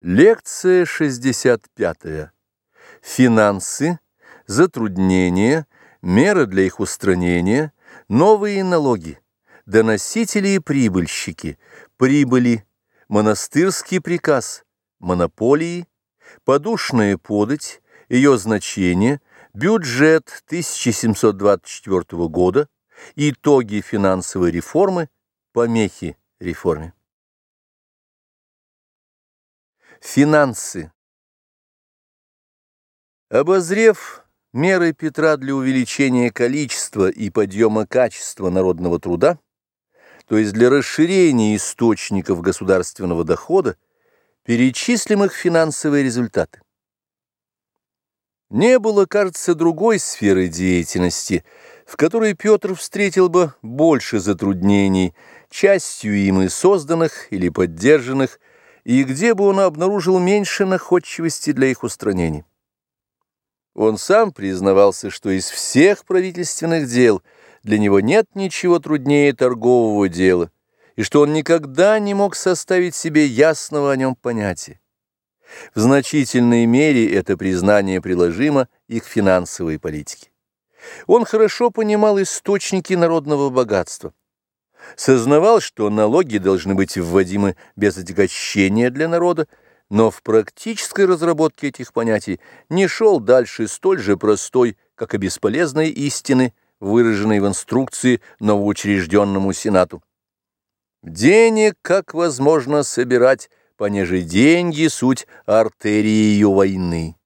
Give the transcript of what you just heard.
Лекция 65. Финансы, затруднения, меры для их устранения, новые налоги, доносители и прибыльщики, прибыли, монастырский приказ, монополии, подушная подать, ее значение, бюджет 1724 года, итоги финансовой реформы, помехи реформе. Финансы. Обозрев меры Петра для увеличения количества и подъема качества народного труда, то есть для расширения источников государственного дохода, перечислим их финансовые результаты. Не было, кажется, другой сферы деятельности, в которой Петр встретил бы больше затруднений, частью им и созданных или поддержанных, и где бы он обнаружил меньше находчивости для их устранения. Он сам признавался, что из всех правительственных дел для него нет ничего труднее торгового дела, и что он никогда не мог составить себе ясного о нем понятия. В значительной мере это признание приложимо и к финансовой политике. Он хорошо понимал источники народного богатства сознавал, что налоги должны быть вводимы без отягощения для народа, но в практической разработке этих понятий не шел дальше столь же простой, как и бесполезной истины, выраженной в инструкции новоучрежденному Сенату. «Денег, как возможно, собирать, понеже деньги — суть артерии ее войны».